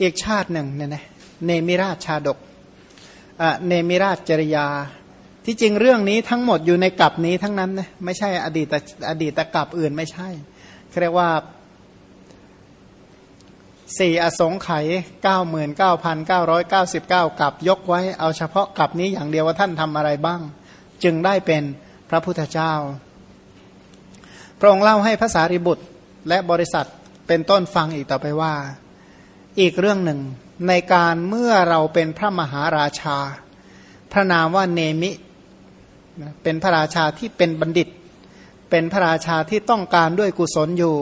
อีกชาติหนึ่งเนี่ยนะเนมิราชชาดกเนมิราชจริยา ที่จริงเรื่องนี้ทั้งหมดอยู่ในกับนี้ทั้งนั้นนะไม่ใช่อดีตอดีตกับอื่นไม่ใช่เรียกว่าสี่อสงไขยเก้าหมื่นเก้าพันเก้าร้อยเก้าสิบเก้ากับยกไว้เอาเฉพาะกับนี้อย่างเดียวว่าท่านทำอะไรบ้าง จึงได้เป็นพระพุทธเจ้า พระองค์เล่าให้ภาษาริบุตรและบริษัทเป็นต้นฟังอีกต่อไปว่า อีกเรื่องหนึ่ง ในการเมื่อเราเป็นพระมหาราชา พระนามว่าเนมิ เป็นพระราชาที่เป็นบัณฑิต เป็นพระราชาที่ต้องการด้วยกุศลอยู่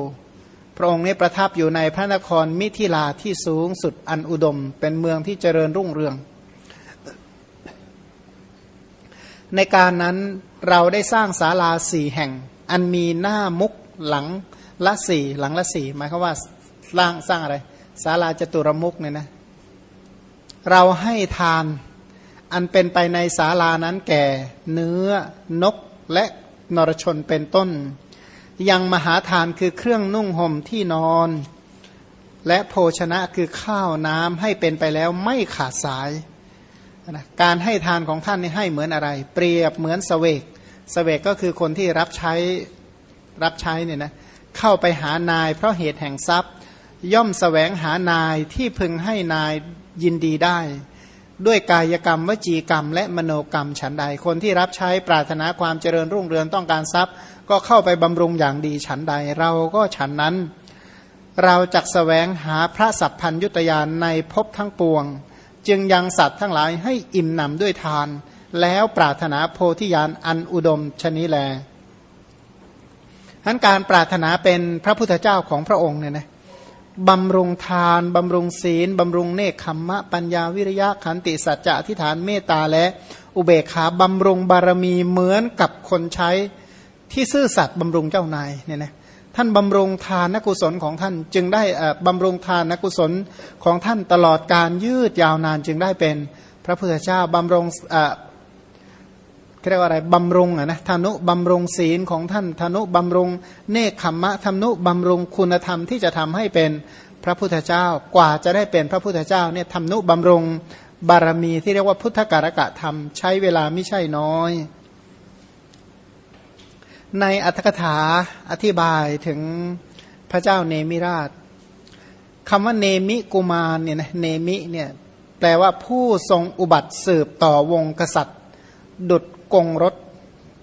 พระองค์นี้ประทับอยู่ในพระนครมิถิลาที่สูงสุดอันอุดม เป็นเมืองที่เจริญรุ่งเรือง ในการนั้นเราได้สร้างศาลาสี่แห่ง อันมีหน้ามุกหลังละสี่หลังละสี่หมายความว่าสร้างสร้างอะไร ศาลาจตุรมุกเนี่ยนะเราให้ทานอันเป็นไปในศาลานั้นแก่ เนื้อนกและนรชนเป็นต้น ยังมหาทานคือเครื่องนุ่งห่มที่นอน และโภชนะคือข้าวน้ำให้เป็นไปแล้วไม่ขาดสายนะการให้ทานของท่านนี่ให้เหมือนอะไร เปรียบเหมือนสเวกสเวกก็คือคนที่รับใช้รับใช้เนี่ยนะเข้าไปหานายเพราะเหตุแห่งทรัพย์ ย่อมสแสวงหานายที่พึงให้นายยินดีได้ ด้วยกายกรรมวจีกรรม และมโนกรรมฉันใด คนที่รับใช้ปรารถนาความเจริญรุ่งเรืองต้องการทรัพย์ ก็เข้าไปบำรุงอย่างดีฉันใด เราก็ฉันนั้น เราจักสแสวงหาพระสัพพัญยุตยานในภพทั้งปวง จึงยังสัตว์ทั้งหลายให้อิ่มหนำด้วยทาน แล้วปรารถนาโพธิญาณอันอุดมชนิแลทั้นการปรารถนาเป็นพระพุทธเจ้าของพระองค์เนี่ยนะ บำรุงทาน บำรุงศีล บำรุงเนคขมมะ ปัญญาวิริยะขันติสัจจะทิฏฐานเมตตาและอุเบกขาบำรุงบารมีเหมือนกับคนใช้ที่ซื่อสัตย์บำรุงเจ้านายเนี่ยนะท่านบำรุงทานนกุศลของท่านจึงได้บำรุงทานนกุศลของท่านตลอดการยืดยาวนานจึงได้เป็น พระพุทธเจ้าบำรุง เรียกว่าอะไรบำรุงอะนะธนุบำรุงศีลของท่านธนุบำรุงเนคขมมะธนุบำรุงคุณธรรมที่จะทำให้เป็นพระพุทธเจ้ากว่าจะได้เป็นพระพุทธเจ้าเนี่ยธนุบำรุงบารมีที่เรียกว่าพุทธการกะธรรม ใช้เวลาไม่ใช่น้อย ในอัตถกถาอธิบายถึงพระเจ้าเนมิราชคำว่าเนมิกุมารเนี่ยนะเนมิเนี่ยแปลว่าผู้ทรงอุบัติสืบต่อวงกษัตริย์ ดุด กงรถ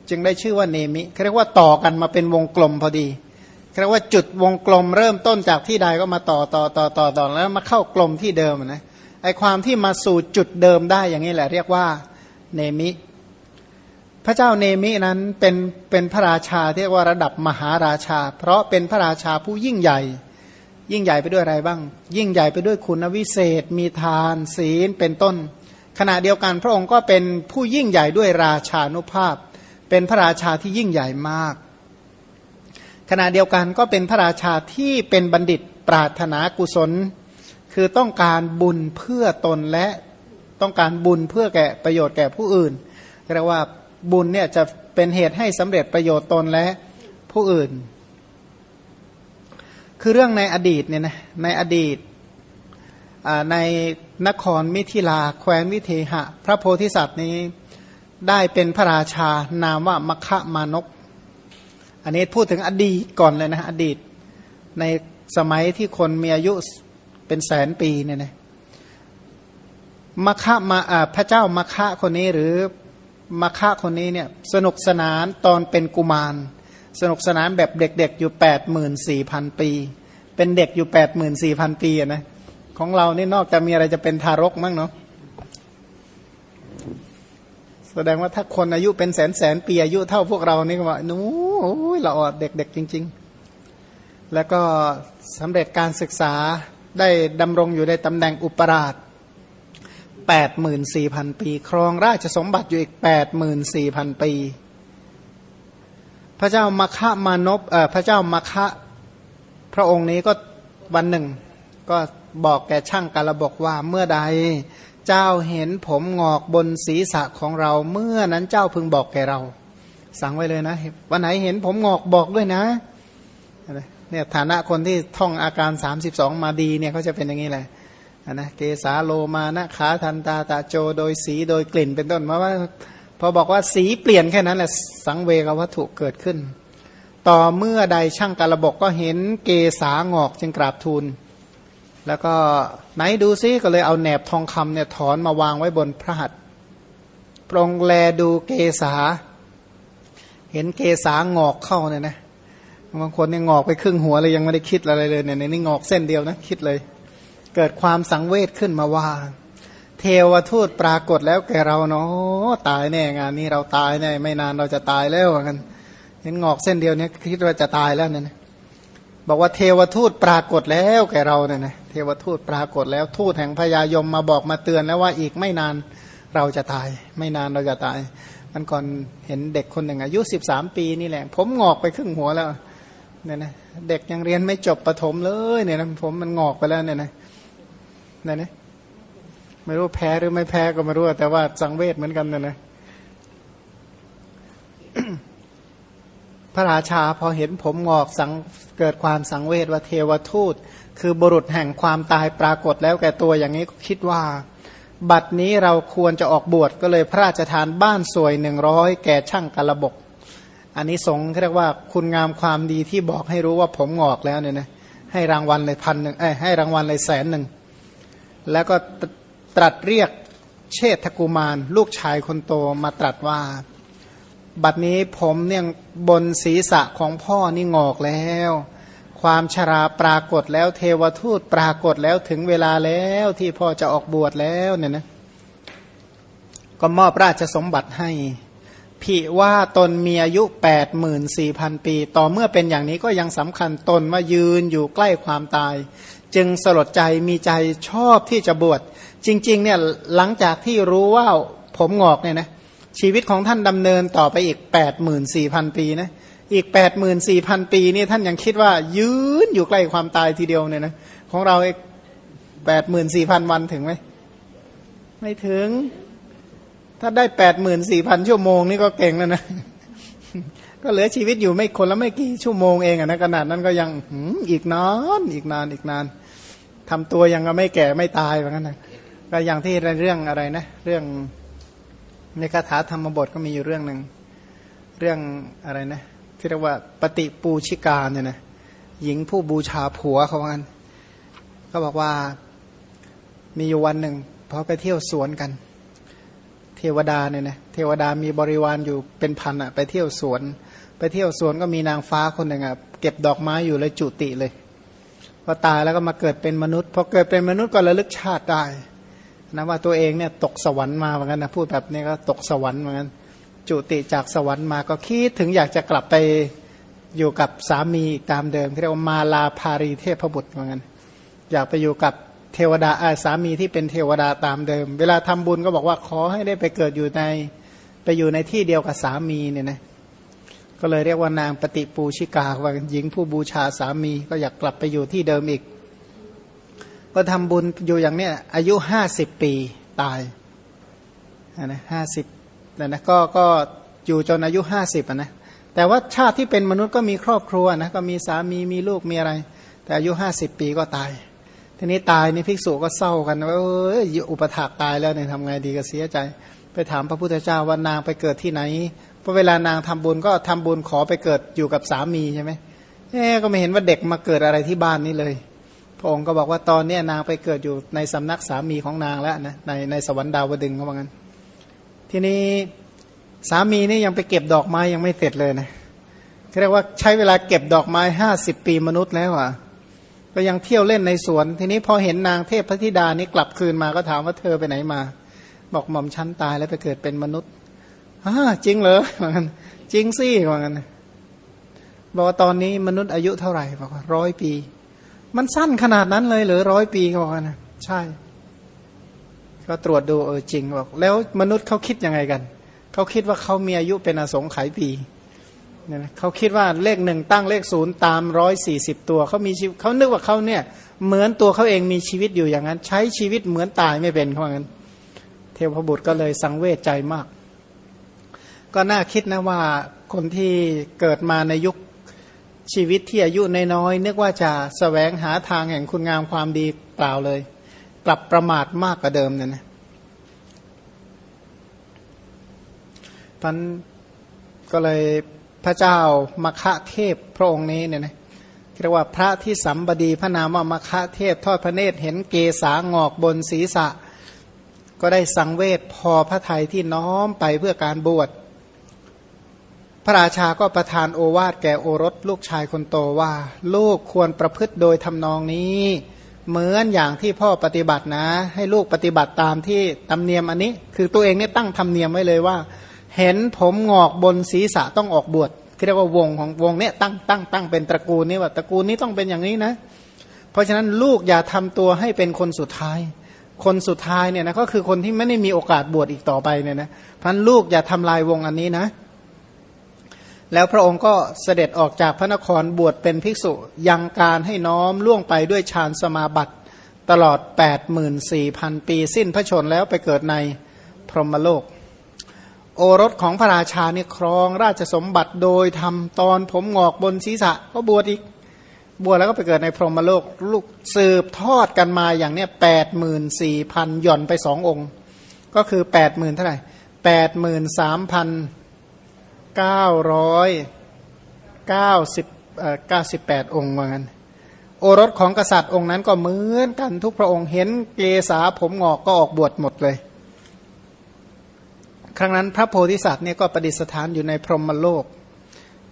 จึงได้ชื่อว่าเนมิเรียกว่าต่อกันมาเป็นวงกลมพอดีเรียกว่าจุดวงกลมเริ่มต้นจากที่ใดก็มาต่อต่อต่อต่อต่อแล้วมาเข้ากลมที่เดิมนะไอความที่มาสู่จุดเดิมได้อย่างนี้แหละ เรียกว่าเนมิ พระเจ้าเนมินั้นเป็นเป็นพระราชาที่เรียกว่าระดับมหาราชา เพราะเป็นพระราชาผู้ยิ่งใหญ่ ยิ่งใหญ่ไปด้วยอะไรบ้าง ยิ่งใหญ่ไปด้วยคุณวิเศษ มีทานศีลเป็นต้น ขณะเดียวกันพระองค์ก็เป็นผู้ยิ่งใหญ่ด้วยราชานุภาพ เป็นพระราชาที่ยิ่งใหญ่มาก ขณะเดียวกันก็เป็นพระราชาที่เป็นบัณฑิตปรารถนากุศล คือต้องการบุญเพื่อตนและต้องการบุญเพื่อแก่ประโยชน์แก่ผู้อื่นเรียกว่าบุญเนี่ยจะเป็นเหตุให้สำเร็จประโยชน์ตนและผู้อื่น คือเรื่องในอดีตเนี่ยนะในอดีตใน นครมิถิลา แคว้นวิเทหะ พระโพธิสัตว์นี้ได้เป็นพระราชานามว่ามคะมานก อันนี้พูดถึงอดีตก่อนเลยนะอดีต ในสมัยที่คนมีอายุเป็นแสนปีเนี่ยนะมคะมาพระเจ้ามคะคนนี้หรือมาฆะคนนี้เนี่ยสนุกสนานตอนเป็นกุมาร สนุกสนานแบบเด็กๆอยู่แปดหมื่นสี่พันปี เป็นเด็กอยู่แปดหมื่นสี่พันปีนะ ของเรานี่นอกจากมีอะไรจะเป็นทารกมั้งเนาะแสดงว่าถ้าคนอายุเป็นแสนแสนปีอายุเท่าพวกเรานี่ก็ว่านู้เราอดเด็กๆจริง ๆ แล้วก็สำเร็จการศึกษาได้ดำรงอยู่ในตำแหน่งอุปราชแปดหมื่นสี่พันปี ครองราชสมบัติอยู่อีกแปดหมื่นสี่พันปี พระเจ้ามาคะมานพเอ่อพระเจ้ามาคะพระองค์นี้ก็วันหนึ่ง ก็ บอกแก่ช่างกาละบอกว่าเมื่อใด เจ้าเห็นผมงอกบนศีรษะของเรา เมื่อนั้นเจ้าพึงบอกแก่เรา สั่งไว้เลยนะวันไหนเห็นผมงอกบอกด้วยนะเนี่ยฐานะคนที่ท่องอาการ 32 มาดีเนี่ยเขาจะเป็นอย่างนี้แหละนะเกสาโลมานะขาทันตาตาโจโดยสีโดยกลิ่นเป็นต้นเพราะว่าพอบอกว่าสีเปลี่ยนแค่นั้นแหละสังเวกวัตถุเกิดขึ้น ต่อเมื่อใดช่างกระบกก็เห็นเกสางอกจึงกราบทูล แล้วก็ไหนดูซิก็เลยเอาแหนบทองคำเนี่ยถอนมาวางไว้บนพระหัตถ์ปรงแลดูเกสาเห็นเกสางอกเข้าเนี่ยนะบางคนเนี่ยงอกไปครึ่งหัวเลยยังไม่ได้คิดอะไรเลยเนี่ยนี่งอกเส้นเดียวนะคิดเลย เกิดความสังเวชขึ้นมาว่า เทวทูตปรากฏแล้วแกเราเนาะตายแน่งานนี้เราตายแน่ไม่นานเราจะตายแล้วกัน เห็นงอกเส้นเดียวเนี่ยคิดว่าจะตายแล้วเนี่ย บอกว่าเทวทูตปรากฏแล้วแกเราเนี่ยนะเทวทูตปรากฏแล้วทูตแห่งพญายมมาบอกมาเตือนแล้วว่าอีกไม่นานเราจะตาย ไม่นานเราจะตายมันก่อนเห็นเด็กคนหนึ่งอายุสิบสามปีนี่แหละ ผมงอกไปครึ่งหัวแล้วเนี่ยนะเด็กยังเรียนไม่จบประถมเลยเนี่ยนะผมมันงอกไปแล้วเนี่ยนะเนี่ยนะไม่รู้แพ้หรือไม่แพ้ก็ไม่รู้แต่ว่าสังเวชเหมือนกันเนี่ยนะ ระราชาพอเห็นผมงอกสังเกิดความสังเวชว่าเทวทูต คือบุรุษแห่งความตายปรากฏแล้วแก่ตัวอย่างนี้ก็คิดว่า บัดนี้เราควรจะออกบวชก็เลยพระราชทานบ้านสวยหนึ่งร้อยแก่ช่างกระบก อันนี้สงเรียกว่าคุณงามความดีที่บอกให้รู้ว่าผมงอกแล้วเนี่ยนะให้รางวัลเลยพันหนึ่งเอ้ให้รางวัลเลยแสนหนึ่งแล้วก็ตรัสเรียกเชษฐกุมาร ลูกชายคนโตมาตรัสว่า บัดนี้ผมเนี่ยบนศีรษะของพ่อนี่งอกแล้ว ความชราปรากฏแล้วเทวทูตปรากฏแล้วถึงเวลาแล้วที่พ่อจะออกบวชแล้วเนี่ยนะก็มอบราชสมบัติให้พิว่าตนมีอายุแปดหมื่นสี่พันปี ต่อเมื่อเป็นอย่างนี้ก็ยังสำคัญตนว่ายืนอยู่ใกล้ความตาย จึงสลดใจมีใจชอบที่จะบวชจริง ๆ เนี่ยหลังจากที่รู้ว่าผมงอกเนี่ยนะ ชีวิตของท่านดำเนินต่อไปอีกแปดหมื่นสี่พันปีนะอีกแปดหมื่นสี่พันปีนี่ท่านยังคิดว่า ยืนอยู่ใกล้ความตายทีเดียวเนี่ยนะของเราแปดหมื่นสี่พันวันถึงไหมไม่ถึง ถ้าได้แปดหมื่นสี่พันชั่วโมงนี่ก็เก่งแล้วนะก็เหลือชีวิตอยู่ไม่คนละไม่กี่ชั่วโมงเองอะนะขนาดนั้นก็ยังอีกนานอีกนานอีกนานทำตัวยังก็ไม่แก่ไม่ตายเหมือนกันนะก็อย่างที่เรื่องอะไรนะ เรื่อง ในคาถาธรรมบทก็มีอยู่เรื่องหนึ่งเรื่องอะไรนะที่เรียกว่าปฏิปูชิกาเนี่ยนะหญิงผู้บูชาผัวเขาว่างั้นก็บอกว่ามีอยู่วันหนึ่งพอไปเที่ยวสวนกัน เทวดาเนี่ยนะเทวดามีบริวารอยู่เป็นพันอะไปเที่ยวสวน ไปเที่ยวสวนก็มีนางฟ้าคนหนึ่งอะเก็บดอกไม้อยู่เลยจุติเลยพอตายแล้วก็มาเกิดเป็นมนุษย์พอเกิดเป็นมนุษย์ก็ระลึกชาติได้ นะว่าตัวเองเนี่ยตกสวรรค์มาเหมือนกันนะพูดแบบนี้ก็ตกสวรรค์เหมือนกันจุติจากสวรรค์มาก็คิดถึงอยากจะกลับไปอยู่กับสามีตามเดิมที่เรียกว่ามาลาภารีเทพบุตรเหมือนกันอยากไปอยู่กับเทวดาอาสามีที่เป็นเทวดาตามเดิม เวลาทำบุญก็บอกว่าขอให้ได้ไปเกิดอยู่ในไปอยู่ในที่เดียวกับสามีเนี่ยนะก็เลยเรียกว่านางปฏิปูชิกาว่าหญิงผู้บูชาสามีก็อยากกลับไปอยู่ที่เดิมอีก ก็ทำบุญอยู่อย่างเนี้ยอายุห้าสิบปีตายนะห้าสิบนะนะก็ก็อยู่จนอายุห้าสิบนะแต่ว่าชาติที่เป็นมนุษย์ก็มีครอบครัวนะก็มีสามีมีลูกมีอะไร แต่อายุห้าสิบปีก็ตาย ทีนี้ตายนี่ภิกษุก็เศร้ากันว่าเอออุปถากตายแล้วเนี่ยทำไงดีก็เสียใจ ไปถามพระพุทธเจ้าว่านางไปเกิดที่ไหนพราะเวลานางทำบุญก็ทำบุญขอไปเกิดอยู่กับสามีใช่ไหมเอ๊ก็ไม่เห็นว่าเด็กมาเกิดอะไรที่บ้านนี้เลย พระองค์ก็บอกว่าตอนนี้นางไปเกิดอยู่ในสำนักสามีของนางแล้วนะในในสวรรค์ดาวดึงเขาบอกงั้น ทีนี้สามีนี่ยังไปเก็บดอกไม้ยังไม่เสร็จเลยนะเรียกว่าใช้เวลาเก็บดอกไม้ห้าสิบปีมนุษย์แล้วอะก็ยังเที่ยวเล่นในสวน ทีนี้พอเห็นนางเทพพระธิดานี่กลับคืนมาก็ถามว่าเธอไปไหนมา บอกหม่อมชั้นตายแล้วไปเกิดเป็นมนุษย์อ่าจริงเหรอเหมือนกันจริงสิเหมือนกันบอกว่าตอนนี้มนุษย์อายุเท่าไหร่บอกว่าร้อยปี มันสั้นขนาดนั้นเลยหรือร้อยปีเขาบอกนะใช่ ก็ตรวจดูเออจริงบอกแล้วมนุษย์เขาคิดยังไงกัน เขาคิดว่าเขามีอายุเป็นอสงไขยปีเนี่ยนะเขาคิดว่าเลขหนึ่งตั้งเลขศูนย์ตามร้อยสี่สิบตัวเขามีชีวิตเขานึกว่าเขาเนี่ย เหมือนตัวเขาเองมีชีวิตอยู่อย่างนั้น ใช้ชีวิตเหมือนตายไม่เป็นเขาอย่างนั้น เทพบุตรก็เลยสังเวชใจมาก ก็น่าคิดนะว่าคนที่เกิดมาในยุค ชีวิตที่อายุนน้อยๆนึกว่าจะสแสวงหาทางแห่งคุณงามความดีเปล่าเลย กลับประมาทมากกว่าเดิมเนี่ยนะพันก็เลยพระเจ้ามคะเทพพระองค์นี้เนี่ยนะเรียกว่าพระที่สัมบดีพระนามว่ามคะเทพทอดพระเนตรเห็นเกษางอกบนศีรษะ ก็ได้สังเวชพอพระไทยที่น้อมไปเพื่อการบวช ระราชาก็ประทานโอวาทแก่โอรสลูกชายคนโตว่า ลูกควรประพฤติโดยทำนองนี้ เหมือนอย่างที่พ่อปฏิบัตินะ ให้ลูกปฏิบัติตามที่ตำเนียมอันนี้ คือตัวเองเนี่ยตั้งธรรมเนียมไว้เลยว่า เห็นผมงอกบนศีรษะต้องออกบวชเรียกว่าวงของวงเนี้ยตั้งตั้งตั้งเป็นตระกูลนี้ว่าตระกูลนี้ต้องเป็นอย่างนี้นะ เพราะฉะนั้นลูกอย่าทำตัวให้เป็นคนสุดท้าย คนสุดท้ายเนี่ยนะก็คือคนที่ไม่ได้มีโอกาสบวชอีกต่อไปเนี่ยนะพันลูกอย่าทำลายวงอันนี้นะ แล้วพระองค์ก็เสด็จออกจากพระนครบวชเป็นภิกษุยังการให้น้อมล่วงไปด้วยฌานสมาบัติตลอด 84,000 ปีสิ้นพระชนแล้วไปเกิดในพรหมโลก โอรสของพระราชาเนี่ยครองราชสมบัติโดยทำตอนผมงอกบนศีรษะก็บวชอีก บวชแล้วก็ไปเกิดในพรหมโลกลูกสืบทอดกันมาอย่างเนี้ยแปดหมื่นสี่พันหย่อนไปสององค์ ก็คือแปดหมื่นเท่าไหร่แปดหมื่นสามพัน เก้าร้อยเก้าสิบเก้าสิบแปดองค์ว่างั้นโอรสของกษัตริย์องค์นั้นก็เหมือนกันทุกพระองค์เห็นเกษาผมงอกก็ออกบวชหมดเลย ครั้งนั้นพระโพธิสัตว์เนี่ยก็ประดิษฐานอยู่ในพรหมโลก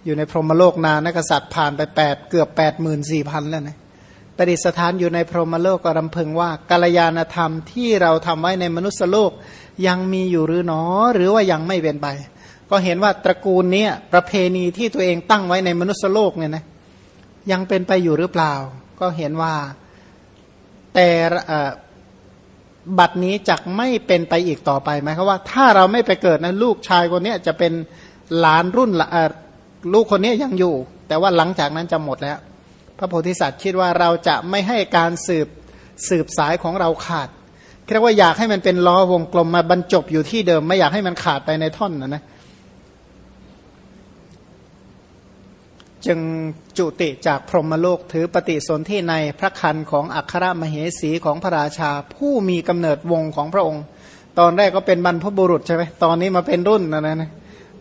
อยู่ในพรหมโลกนานนะกษัตริย์ผ่านไปแปดเกือบแปดหมื่นสี่พันแล้วนะประดิษฐานอยู่ในพรหมโลกก็รำพึงว่ากัลยาณธรรมที่เราทำไว้ในมนุษยโลกยังมีอยู่หรือหนอ หรือว่ายังไม่เป็นไป ก็เห็นว่าตระกูลนี้ประเพณีที่ตัวเองตั้งไว้ในมนุษยโลกเนี่ยนะยังเป็นไปอยู่หรือเปล่า ก็เห็นว่าแต่บัตรนี้จะไม่เป็นไปอีกต่อไปไหมครับว่า ถ้าเราไม่ไปเกิดนะลูกชายคนนี้จะเป็นหลานรุ่นลูกคนนี้ยังอยู่ แต่ว่าหลังจากนั้นจะหมดแล้ว พระโพธิสัตว์คิดว่าเราจะไม่ให้การสืบสืบสายของเราขาดเรียกว่าอยากให้มันเป็นล้อวงกลมมาบรรจบอยู่ที่เดิม ไม่อยากให้มันขาดไปในท่อนนะนะ จึงจุติจากพรหมโลกถือปฏิสนธิในพระคันของอัครมเหสีของพระราชา ผู้มีกำเนิดวงของพระองค์ ตอนแรกก็เป็นบรรพบุรุษใช่ไหมตอนนี้มาเป็นรุ่นนะนะ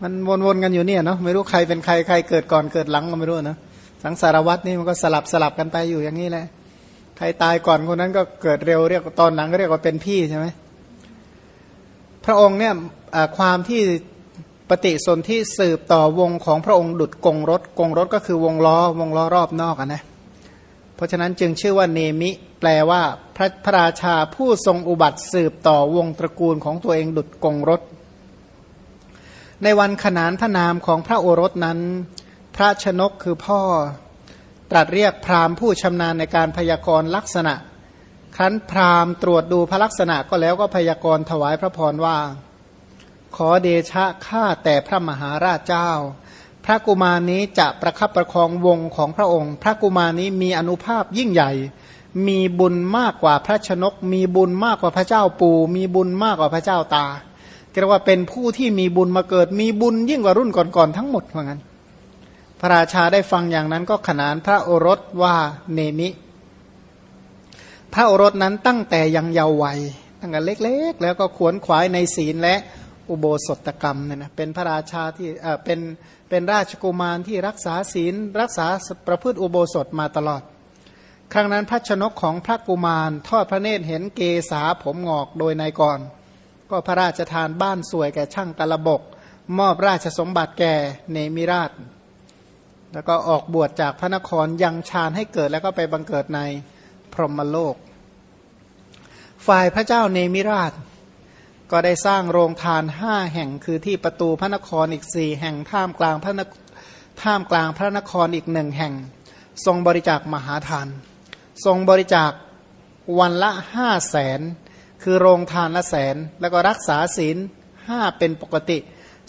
มันวนๆกันอยู่เนี่ยเนาะไม่รู้ใครเป็นใครใครเกิดก่อนเกิดหลังก็ไม่รู้นะสังสารวัตนี่มันก็สลับสลับกันไปอยู่อย่างนี้แหละใครตายก่อนคนนั้นก็เกิดเร็วเรียกตอนหลังก็เรียกว่าเป็นพี่ใช่ไหมพระองค์เนี่ยความที่ ปฏิสนธิสืบต่อวงของพระองค์ดุดกงรถกงรถก็คือวงล้อวงล้อรอบนอกนะเพราะฉะนั้นจึงชื่อว่าเนมิ แปลว่าพระพระราชาผู้ทรงอุบัติสืบต่อวงตระกูลของตัวเองดุดกงรถ ในวันขนานพระนามของพระโอรสนั้น พระชนกคือพ่อ ตรัสเรียกพราหมณ์ผู้ชำนาญในการพยากรณ์ลักษณะ ครั้นพราหมณ์ตรวจดูพระลักษณะก็แล้วก็พยากรณ์ถวายพระพรว่า ขอเดชะข้าแต่พระมหาราชเจ้า พระกุมารนี้จะประคับประคองวงของพระองค์ พระกุมารนี้มีอนุภาพยิ่งใหญ่ มีบุญมากกว่าพระชนก มีบุญมากกว่าพระเจ้าปู่ มีบุญมากกว่าพระเจ้าตาเรียกว่าเป็นผู้ที่มีบุญมาเกิด มีบุญยิ่งกว่ารุ่นก่อนๆทั้งหมดเหมือนกันพระราชาได้ฟังอย่างนั้นก็ขนานพระโอรสว่าเนมิ พระโอรสนั้นตั้งแต่ยังเยาว์วัยตั้งแต่เล็กๆ แล้วก็ขวนขวายในศีลและ อุโบสถกรรมเนี่ยนะเป็นพระราชาที่เป็นเป็นราชกุมารที่รักษาศีล รักษาประพฤติอุโบสถมาตลอด ครั้งนั้นพระชนกของพระกุมาร ทอดพระเนตรเห็นเกษาผมงอกโดยนายก่อน ก็พระราชทานบ้านสวยแก่ช่างกระบก มอบราชสมบัติแก่เนมิราช แล้วก็ออกบวชจากพระนครยังชาญให้เกิดแล้วก็ไปบังเกิดในพรหมโลก ฝ่ายพระเจ้าเนมิราช ก็ได้สร้างโรงทานห้าแห่งคือที่ประตูพระนครอีกสี่แห่งท่ามกลางพระนท่ามกลางพระนครอีกหนึ่งแห่ง ทรงบริจาคมหาทาน ทรงบริจาควันละห้าแสนคือโรงทานละแสน แล้วก็รักษาศีลห้าเป็นปกติ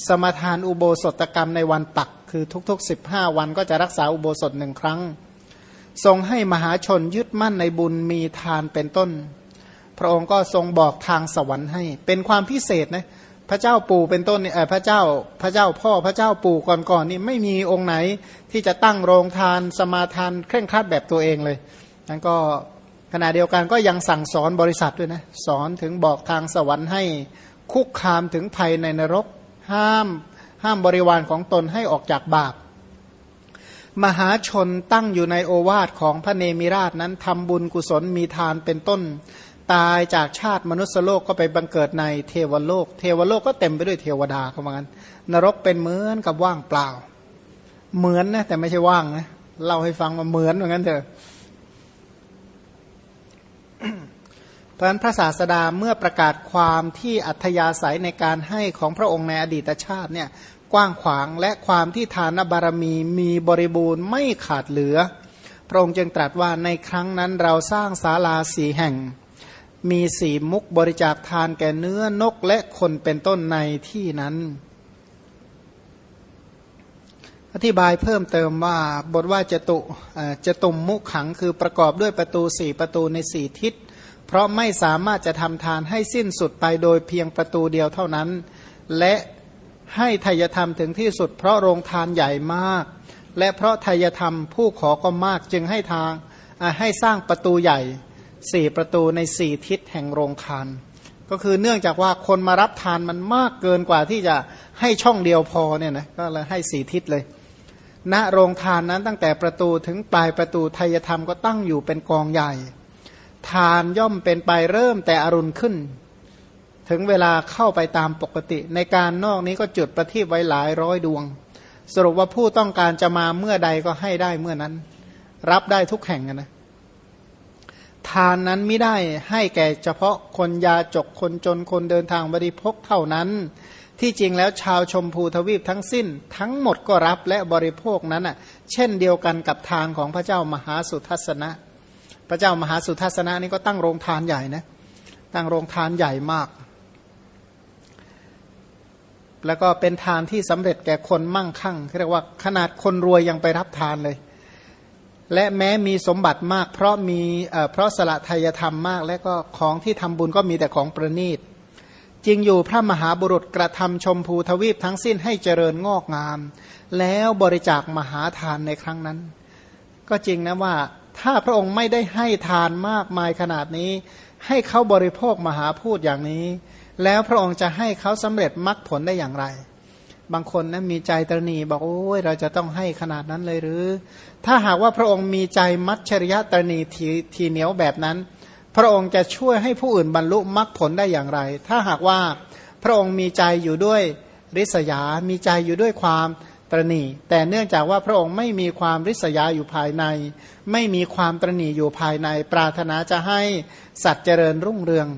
สมทานอุโบสถกรรมในวันตัก คือทุกๆสิบห้าวันก็จะรักษาอุโบสถหนึ่งครั้ง ทรงให้มหาชนยึดมั่นในบุญมีทานเป็นต้น พระองค์ก็ทรงบอกทางสวรรค์ให้ เป็นความพิเศษนะพระเจ้าปู่เป็นต้นเนี่ยพระเจ้าพระเจ้าพ่อพระเจ้าปู่ก่อนๆนนี่ไม่มีองค์ไหนที่จะตั้งโรงทานสมาทานเคร่งครัดแบบตัวเองเลยนั้นก็ขณะเดียวกันก็ยังสั่งสอนบริษัทด้วยนะสอนถึงบอกทางสวรรค์ให้คุกคามถึงภัยในนรก ห้ามห้ามบริวารของตนให้ออกจากบาป มหาชนตั้งอยู่ในโอวาทของพระเนมิราชนั้นทำบุญกุศลมีทานเป็นต้น ตายจากชาติมนุษยโลกก็ไปบังเกิดในเทวโลก เทวโลกก็เต็มไปด้วยเทวดาเขาบอกกันนรกเป็นเหมือนกับว่างเปล่า เหมือนนะแต่ไม่ใช่ว่างนะเล่าให้ฟังว่าเหมือนเหมือนกันเถอะเพราะฉะนั้นพระศาสดาเมื่อประกาศความที่อัธยาศัยในการให้ของพระองค์ในอดีตชาติเนี่ยกว้างขวางและความที่ทานบารมีมีบริบูรณ์ไม่ขาดเหลือ พระองค์จึงตรัสว่าในครั้งนั้นเราสร้างศาลาสีแห่ง มีสีมุกบริจาคทานแก่เนื้อนกและคนเป็นต้นในที่นั้น อธิบายเพิ่มเติมว่าบทว่าจะตุจะตุมมุขขังคือประกอบด้วยประตูสี่ประตูในสี่ทิศ เพราะไม่สามารถจะทำทานให้สิ้นสุดไปโดยเพียงประตูเดียวเท่านั้น และให้ทายธรรมถึงที่สุด เพราะโรงทานใหญ่มาก และเพราะทายธรรมผู้ขอก็มากจึงให้ทางให้สร้างประตูใหญ่ สี่ประตูในสี่ทิศแห่งโรงทานก็คือเนื่องจากว่าคนมารับทานมันมากเกินกว่าที่จะให้ช่องเดียวพอเนี่ยนะก็เลยให้สี่ทิศเลยณโรงทานนั้นตั้งแต่ประตูถึงปลายประตูไทยธรรมก็ตั้งอยู่เป็นกองใหญ่ ทานย่อมเป็นไปเริ่มแต่อรุณขึ้น ถึงเวลาเข้าไปตามปกติ ในการนอกนี้ก็จุดประทีปไว้หลายร้อยดวง สรุปว่าผู้ต้องการจะมาเมื่อใดก็ให้ได้เมื่อนั้น รับได้ทุกแห่งนะ ทานนั้นไม่ได้ให้แก่เฉพาะคนยาจกคนจนคนเดินทางบริพกเท่านั้น ที่จริงแล้วชาวชมพูทวีปทั้งสิ้น ทั้งหมดก็รับและบริโภคนั้นอะเช่นเดียวกันกับทานของพระเจ้ามหาสุทัศนะ พระเจ้ามหาสุทัศนะนี่ก็ตั้งโรงทานใหญ่นะตั้งโรงทานใหญ่มาก แล้วก็เป็นทานที่สำเร็จแก่คนมั่งคั่งเรียกว่าขนาดคนรวยยังไปรับทานเลย และแม้มีสมบัติมาก เพราะมีเพราะสละทายธรรมมาก และก็ของที่ทำบุญก็มีแต่ของประณีตจริงอยู่พระมหาบุรุษกระทำชมพูทวีปทั้งสิ้นให้เจริญงอกงาม แล้วบริจาคมหาทานในครั้งนั้น ก็จริงนะว่าถ้าพระองค์ไม่ได้ให้ทานมากมายขนาดนี้ ให้เขาบริโภคมหาพูดอย่างนี้ แล้วพระองค์จะให้เขาสำเร็จมรรคผลได้อย่างไร บางคนนะมีใจตรณีบอกโอ้ยเราจะต้องให้ขนาดนั้นเลยหรือ ถ้าหากว่าพระองค์มีใจมัจฉริยะตรณีทีทีเหนียวแบบนั้น พระองค์จะช่วยให้ผู้อื่นบรรลุมรรคผลได้อย่างไร ถ้าหากว่าพระองค์มีใจอยู่ด้วยริษยา มีใจอยู่ด้วยความตรณีแต่เนื่องจากว่าพระองค์ไม่มีความริษยาอยู่ภายใน ไม่มีความตรณีอยู่ภายใน ปรารถนาจะให้สัตว์เจริญรุ่งเรือง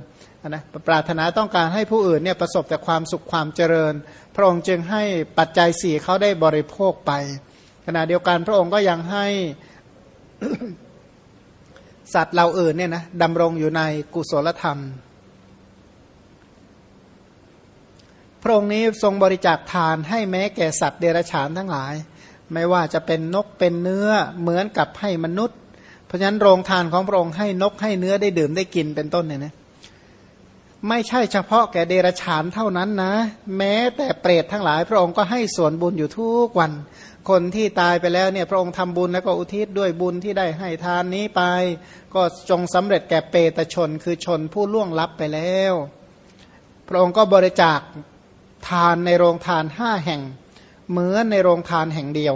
นะปรารถนาต้องการให้ผู้อื่นเนี่ยประสบแต่ความสุขความเจริญ พระองค์จึงให้ปัจจัยสี่เขาได้บริโภคไป ขณะเดียวกันพระองค์ก็ยังให้สัตว์เราอื่นเนี่ยนะดำรงอยู่ในกุศลธรรม พระองค์นี้ทรงบริจาคทานให้แม้แก่สัตว์เดรัจฉานทั้งหลาย ไม่ว่าจะเป็นนกเป็นเนื้อเหมือนกับให้มนุษย์ เพราะฉะนั้นโรงทานของพระองค์ให้นกให้เนื้อได้ดื่มได้กินเป็นต้นเนี่ยนะ ไม่ใช่เฉพาะแก่เดรฉานเท่านั้นนะ แม้แต่เปรตทั้งหลาย พระองค์ก็ให้ส่วนบุญอยู่ทุกวัน คนที่ตายไปแล้วเนี่ยพระองค์ทำบุญแล้วก็อุทิศด้วยบุญที่ได้ให้ทานนี้ไป ก็จงสำเร็จแก่เปตชนคือชนผู้ล่วงลับไปแล้ว พระองค์ก็บริจาคทานในโรงทานห้าแห่ง เหมือนในโรงทานแห่งเดียว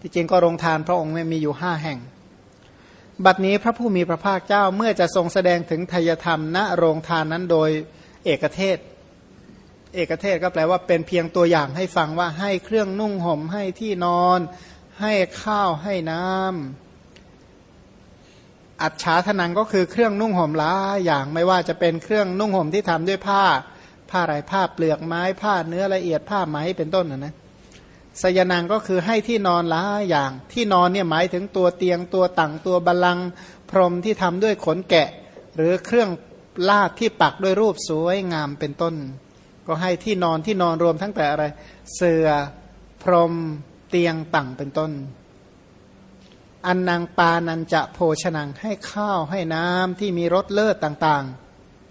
ที่จริงก็โรงทานพระองค์ไม่มีอยู่ห้าแห่ง บัดนี้พระผู้มีพระภาคเจ้าเมื่อจะทรงแสดงถึงทยธรรมณโรงทานนั้นโดยเอกเทศ เอกเทศก็แปลว่าเป็นเพียงตัวอย่างให้ฟังว่าให้เครื่องนุ่งห่มให้ที่นอน ให้ข้าวให้น้ำอัจฉาทนังก็คือเครื่องนุ่งห่มล้าอย่างไม่ว่าจะเป็นเครื่องนุ่งห่มที่ทำด้วยผ้า ผ้าไรผ้าเปลือกไม้ผ้าเนื้อละเอียดผ้าไหมเป็นต้นนะนะ สยนังก็คือให้ที่นอนหลายอย่าง ที่นอนเนี่ยหมายถึงตัวเตียงตัวตั่งตัวบาลังพรมที่ทำด้วยขนแกะ หรือเครื่องลาดที่ปักด้วยรูปสวยงามเป็นต้น ก็ให้ที่นอนที่นอนรวมทั้งแต่อะไร เสือพรมเตียงตั่งเป็นต้น อันนางปานันจะโภชนังให้ข้าวให้น้ำที่มีรสเลิศต่าง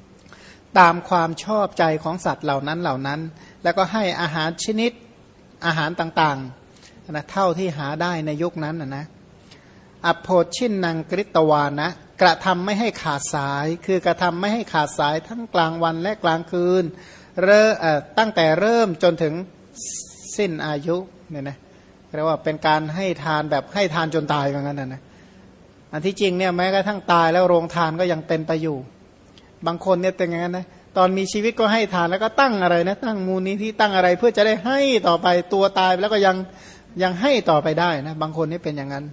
ๆ ตามความชอบใจของสัตว์เหล่านั้นเหล่านั้น แล้วก็ให้อาหารชนิด อาหารต่างๆนะเท่าที่หาได้ในยุคนั้นนะนะอโพชินนางกริตวานะกระทำไม่ให้ขาดสาย คือกระทำไม่ให้ขาดสายทั้งกลางวันและกลางคืนเริ่ตั้งแต่เริ่มจนถึงสิ้นอายุเนี่ยนะเรียกว่าเป็นการให้ทานแบบให้ทานจนตายกันนั้นนะอันที่จริงเนี่ยแม้กระทั่งตายแล้วโรงทานก็ยังเป็นไปอยู่ บางคนเนี่ยเป็นอย่างนั้นนะ ตอนมีชีวิตก็ให้ทานแล้วก็ตั้งอะไรนะ ตั้งมูลนิธิตั้งอะไร เพื่อจะได้ให้ต่อไปตัวตายแล้วก็ยังยังให้ต่อไปได้นะ บางคนนี่เป็นอย่างนั้น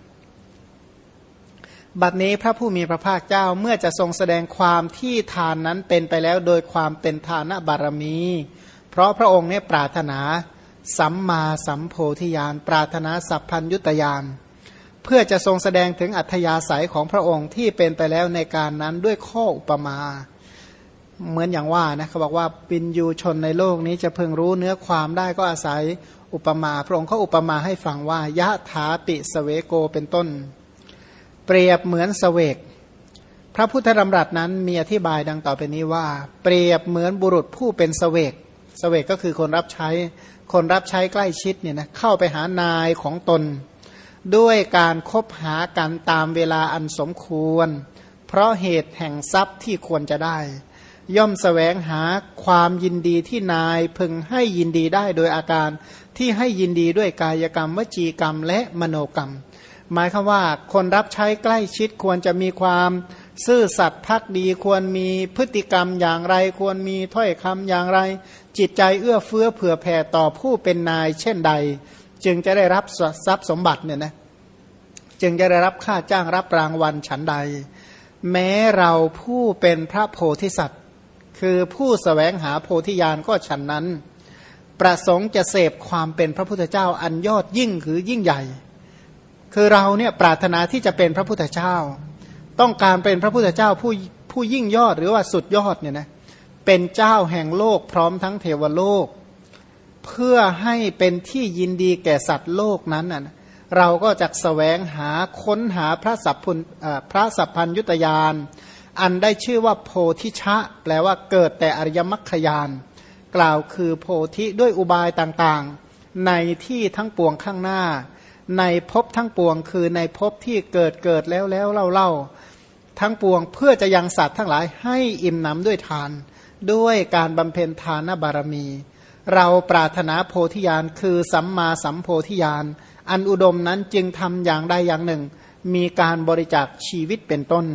บัดนี้พระผู้มีพระภาคเจ้าเมื่อจะทรงแสดงความที่ทานนั้นเป็นไปแล้วโดยความเป็นทานบารมี เพราะพระองค์เนี่ยปรารถนาสัมมาสัมโพธิญาณปรารถนาสัพพัญยุตยานเพื่อจะทรงแสดงถึงอัธยาศัยของพระองค์ที่เป็นไปแล้วในการนั้นด้วยข้ออุปมา เหมือนอย่างว่านะเขาบอกว่าปินยูชนในโลกนี้จะเพึงรู้เนื้อความได้ก็อาศัยอุปมา พระองค์เขาอุปมาให้ฟังว่ายะถาปิสเวโกเป็นต้น เปรียบเหมือนสเวก พระพุทธธรรมรัตนั้นมีอธิบายดังต่อไปนี้ว่า เปรียบเหมือนบุรุษผู้เป็นสเวกสเวกก็คือคนรับใช้ คนรับใช้ใกล้ชิดเนี่ยนะเข้าไปหานายของตน ด้วยการคบหากันตามเวลาอันสมควร เพราะเหตุแห่งทรัพย์ที่ควรจะได้ ย่อมสแสวงหาความยินดีที่นายพึงให้ยินดีได้โดยอาการที่ให้ยินดีด้วยกายกรรม วจีกรรม และมโนกรรม หมายคือว่าคนรับใช้ใกล้ชิดควรจะมีความซื่อสัตย์พักดีควรมีพฤติกรรมอย่างไร ควรมีถ้อยคำอย่างไร จิตใจเอื้อเฟื้อเผื่อแผ่ต่อผู้เป็นนายเช่นใด จึงจะได้รับทรัพย์สมบัติเนี่ยนะจึงจะได้รับค่าจ้างรับรางวัลฉันใด แม้เราผู้เป็นพระโพธิสัตว์ คือผู้สแสวงหาโพธิญาณก็ฉันนั้น ประสงค์จะเสพความเป็นพระพุทธเจ้าอันยอดยิ่งคือยิ่งใหญ่ คือเราเนี่ยปรารถนาที่จะเป็นพระพุทธเจ้า ต้องการเป็นพระพุทธเจ้าผู้ผู้ยิ่งยอดหรือว่าสุดยอดเนี่ยนะเป็นเจ้าแห่งโลกพร้อมทั้งเทวโลก เพื่อให้เป็นที่ยินดีแก่สัตว์โลกนั้นน่ะเราก็จะแสวงหาค้นหาพระสัพพุนพระสัพพัญยุตยาน อันได้ชื่อว่าโพธิชะ แปลว่าเกิดแต่อริยมรรคยาน กล่าวคือโพธิด้วยอุบายต่างๆ ในที่ทั้งปวงข้างหน้า ในภพทั้งปวงคือในภพที่เกิดเกิดแล้วแล้วเล่าเล่าทั้งปวงเพื่อจะยังสัตว์ทั้งหลายให้อิ่มหนำด้วยทาน ด้วยการบำเพ็ญทานบารมี เราปรารถนาโพธิญาณคือสัมมาสัมโพธิญาณอันอุดมนั้นจึงทำอย่างใดอย่างหนึ่ง มีการบริจาคชีวิตเป็นต้น